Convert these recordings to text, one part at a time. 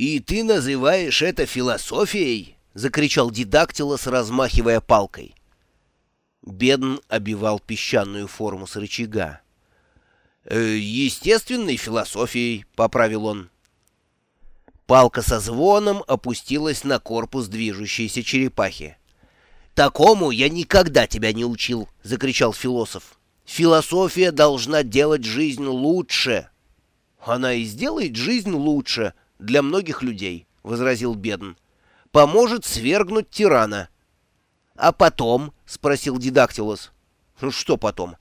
«И ты называешь это философией?» — закричал Дидактилос, размахивая палкой. Бедн обивал песчаную форму с рычага. «Э, «Естественной философией», — поправил он. Палка со звоном опустилась на корпус движущейся черепахи. «Такому я никогда тебя не учил!» — закричал философ. «Философия должна делать жизнь лучше!» «Она и сделает жизнь лучше для многих людей», — возразил Бедн. «Поможет свергнуть тирана». «А потом?» — спросил Дидактилос. «Ну что потом?»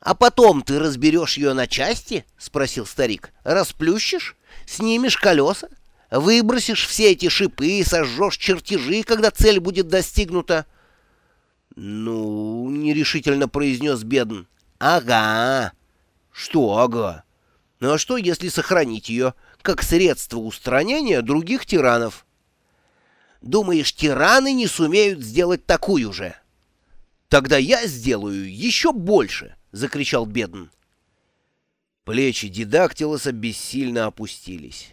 «А потом ты разберешь ее на части?» — спросил старик. «Расплющишь? Снимешь колеса? Выбросишь все эти шипы и сожжешь чертежи, когда цель будет достигнута?» «Ну...» — нерешительно произнес Бедн. «Ага». «Что ага? Ну а что, если сохранить ее как средство устранения других тиранов?» «Думаешь, тираны не сумеют сделать такую же?» «Тогда я сделаю еще больше!» — закричал Бедн. Плечи Дидактилоса бессильно опустились.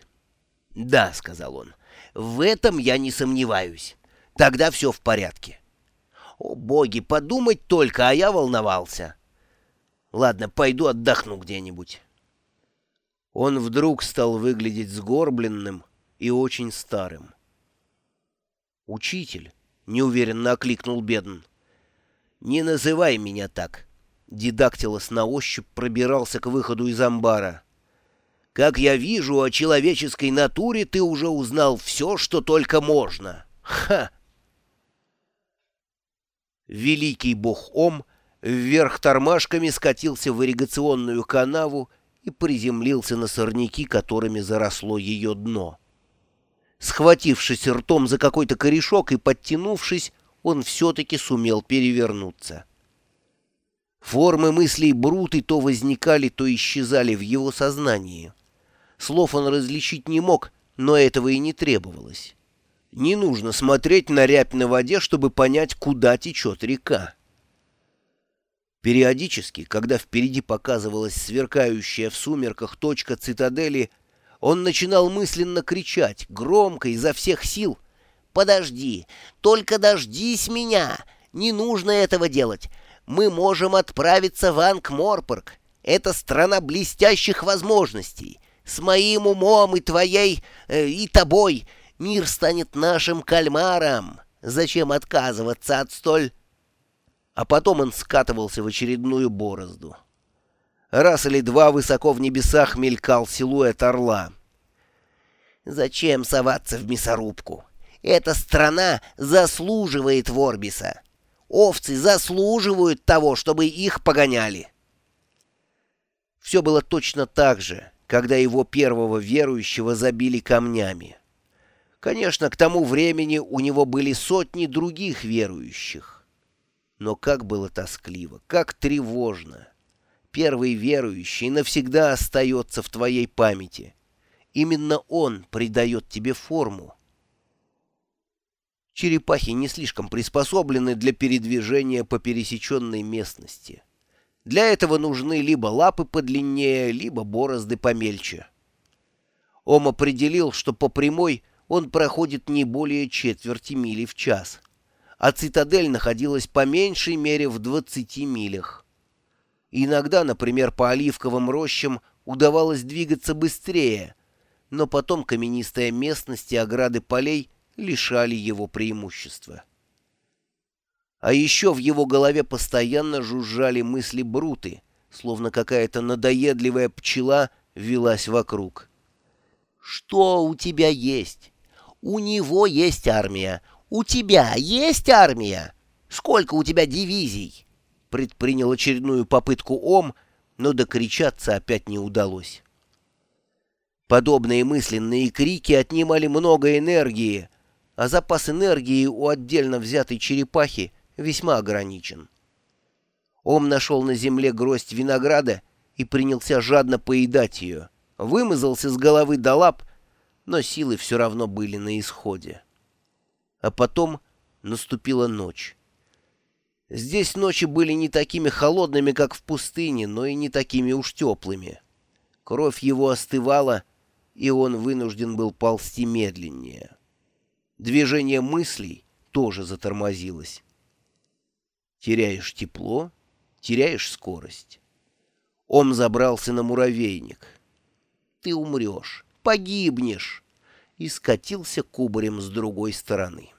«Да», — сказал он, — «в этом я не сомневаюсь. Тогда все в порядке». «О, боги, подумать только, а я волновался». «Ладно, пойду отдохну где-нибудь». Он вдруг стал выглядеть сгорбленным и очень старым. «Учитель», — неуверенно окликнул Бедн, — «не называй меня так». Дидактилос на ощупь пробирался к выходу из амбара. Как я вижу, о человеческой натуре ты уже узнал все, что только можно. Ха! Великий бог Ом вверх тормашками скатился в ирригационную канаву и приземлился на сорняки, которыми заросло ее дно. Схватившись ртом за какой-то корешок и подтянувшись, он все-таки сумел перевернуться. Формы мыслей Бруты то возникали, то исчезали в его сознании. Слов он различить не мог, но этого и не требовалось. Не нужно смотреть на рябь на воде, чтобы понять, куда течет река. Периодически, когда впереди показывалась сверкающая в сумерках точка цитадели, он начинал мысленно кричать, громко, изо всех сил. «Подожди! Только дождись меня! Не нужно этого делать! Мы можем отправиться в Анкморпорг! Это страна блестящих возможностей! С моим умом и твоей... Э, и тобой мир станет нашим кальмаром. Зачем отказываться от столь...» А потом он скатывался в очередную борозду. Раз или два высоко в небесах мелькал силуэт орла. «Зачем соваться в мясорубку? Эта страна заслуживает Ворбиса. Овцы заслуживают того, чтобы их погоняли». Все было точно так же когда его первого верующего забили камнями. Конечно, к тому времени у него были сотни других верующих. Но как было тоскливо, как тревожно. Первый верующий навсегда остается в твоей памяти. Именно он придает тебе форму. Черепахи не слишком приспособлены для передвижения по пересеченной местности. Для этого нужны либо лапы подлиннее, либо борозды помельче. Ом определил, что по прямой он проходит не более четверти мили в час, а цитадель находилась по меньшей мере в 20 милях. Иногда, например, по оливковым рощам удавалось двигаться быстрее, но потом каменистая местность и ограды полей лишали его преимущества. А еще в его голове постоянно жужжали мысли Бруты, словно какая-то надоедливая пчела велась вокруг. «Что у тебя есть? У него есть армия. У тебя есть армия? Сколько у тебя дивизий?» Предпринял очередную попытку Ом, но докричаться опять не удалось. Подобные мысленные крики отнимали много энергии, а запас энергии у отдельно взятой черепахи весьма ограничен. Ом нашел на земле гроздь винограда и принялся жадно поедать ее. Вымазался с головы до лап, но силы все равно были на исходе. А потом наступила ночь. Здесь ночи были не такими холодными, как в пустыне, но и не такими уж теплыми. Кровь его остывала, и он вынужден был ползти медленнее. Движение мыслей тоже затормозилось. Теряешь тепло, теряешь скорость. Ом забрался на муравейник. Ты умрешь, погибнешь. И скатился кубарем с другой стороны.